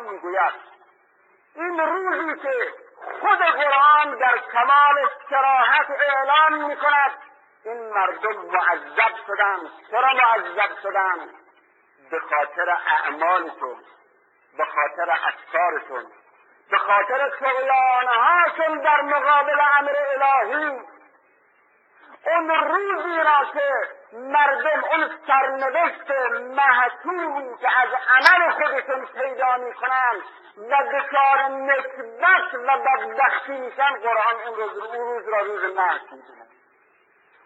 قرآن می‌گوید. این روزی که خود قرآن در کمال سراحت اعلام می‌کند این مردم معذب شدند. چرا معذب شدند؟ به خاطر اعمالشون به خاطر افکارشون به خاطر تغیانهاشون در مقابل امر الهی. اون روزی را که مردم اون سرنوشت محتومی که از عمل خودشون پیدا می‌کنند و دچار نکبت و بدبختی میشن قرآن اون روز, روز را روز می‌دونه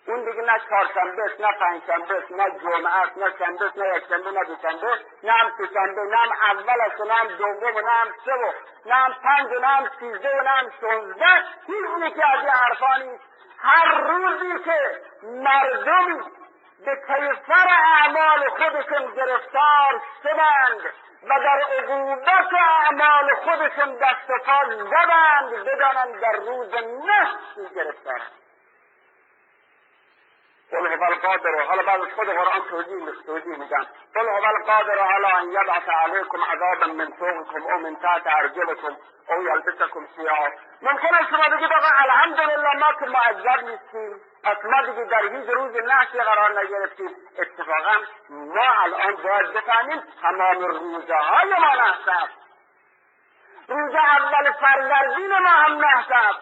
اون دیگه نه چهارشنبه نه پنجشنبه نه جمعه است نه شنبه نه یکشنبه نه دوشنبه نه هم سهشنبه نه هم اول است نه هم دوم و نه هم سه و نه هم پنج و نه هم سیزده و نه هم شانزده هیچ یکی از این حرفا نیست. هر روزی که مردم به کیفر اعمال خودشون گرفتار شدند و در عقوبت اعمال خودشون دست و پا زدند بدانند در روز نحسی گرفتارند قل هو القادر حالا بعد از خود قرآن توجیه توجیه میگن قل هو القادر على ان یبعث علیکم عذابا من فوقکم او من تحت ارجلکم او یلبسکم شیعا ممکنه شما بگید آقا الحمدلله ما که معذب نیستیم. پس ما در هیچ روز نحسی قرار نگرفتیم. اتفاقا ما الان باید بفهمیم تمام روزه های ما نحس روز اول فروردین ما هم نحس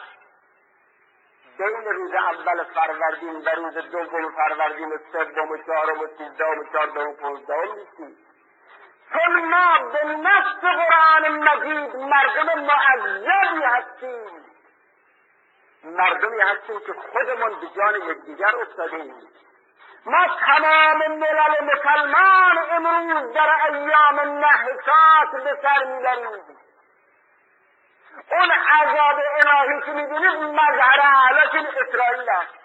بین روز اول فروردین و روز دوم فروردین و سوم و چهارم و سیزدهم و چهاردهم و پانزدهم نیستیم چون ما به نصف قرآن مجید مردم معذبی هستیم. مردمی هستیم که خودمون به جان یکدیگر افتادیم. ما تمام ملل مسلمان امروز در ایام نحسات به سر می‌بریم. عذاب میبینید مظهر اعلاش اسرائیل است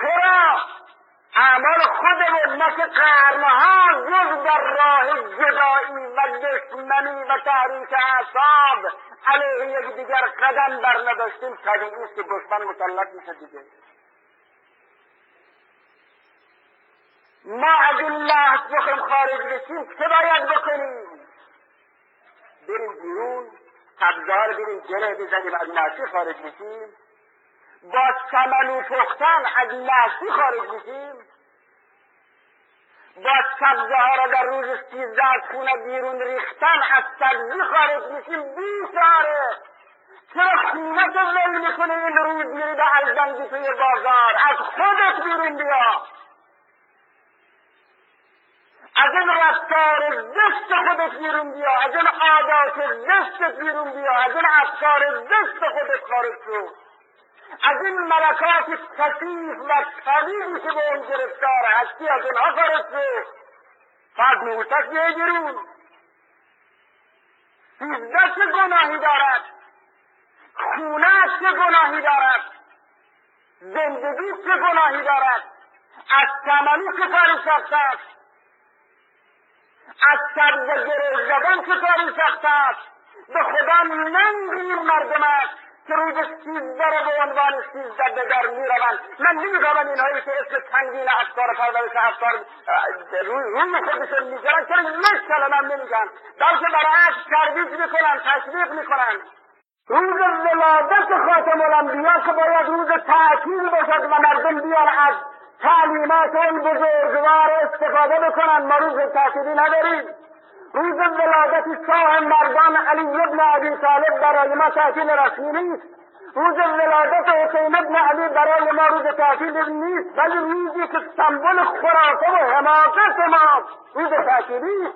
چرا اعمال خودمون مثل قرنها جز در راه جدایی و دشمنی و تحریک اعصاب. علیه یکدیگر قدم بر نداشتیم طبیعی است که دشمن مسلط میشه دیگه. ما از بخوایم خارج بشیم چه باید بکنیم؟ بریم بیرون رو بریم گره بزنیم از نسی خارج بشیم با سمنو پختن از نسی خارج بشیم با سبزه ها را در روز سیزده از خونه بیرون ریختن از سبزی خارج بشیم بیچاره چرا خونه تو ول می‌کنه این روز میری به الزنگی توی بازار. از خودت بیرون بیا. از این رفتار زشت خودت بیرون بیا از این عادات زشت بیرون بیا از این افکار زشت خودت خارج شو. از این ملکات کثیف و طویلی که به اون گرفتار هستی از اونها خارج شو. فرد نوشت بیای بیرون سیزده چه گناهی دارد؟ خونه چه گناهی دارد؟ زندگی چه گناهی دارد؟ از تمامی چه کاری سخت است؟ از سبز گره زدن چه کاری سخت است؟ به خدا ننگیر مردم است که روز سیزده رو به عنوان سیزده به در می‌روند. من نمی‌فهمم اینهایی که اسم تنگین افکار پرورش افکار روی خودشون می‌گیرن چرا یک کلمه نمیگن بلکه برعکس ترویج می‌کنن تشویق می‌کنن. روز ولادت خاتم الانبیا که باید روز تعطیل باشد و مردم بیان از تعلیمات اون بزرگوار استفاده بکنن. ما روز تعطیلی نداریم. روز ولادت شاه مردان علی ابن ابی طالب برای ما تعطیل رسمی نیست. روز ولادت حسین ابن علی برای ما روز تعطیل نیست. ولی روزی که سمبل خرافه و حماقت ما روز تعطیلی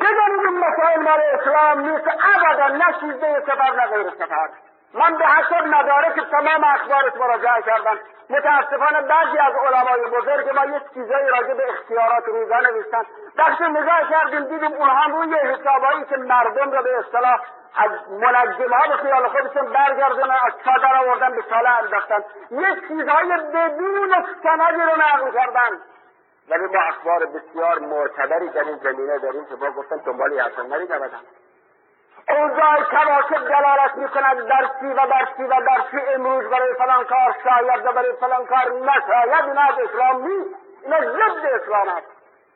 بدانید این مسائل مال اسلام نیست. ابدا نه چیزه سفر نه غیر سفر من به حسب مدارک تمام اخبارش مراجعه کردم. متاسفانه بعضی از علمای بزرگ ما یه چیزایی راجع به اختیارات روزا نوشتن. وقتی نگاه کردیم دیدیم اونها روی حسابایی که مردم را به اصطلاح از منجمه به خیال خودشون برگردونن از چادر آوردن به ساله انداختن. یه چیزهای بدون سندی رو نقل کردن. ولی ما اخبار بسیار معتبری در این زمینه داریم که با گفتن دنبال یعصن نری نبدن اوضاع کواکب دلالت می‌کند در چی و در چی و در امروز برای فلان کار شاید و برای فلان کار نشاید از اسلام نیست اینا ضد اسلام است.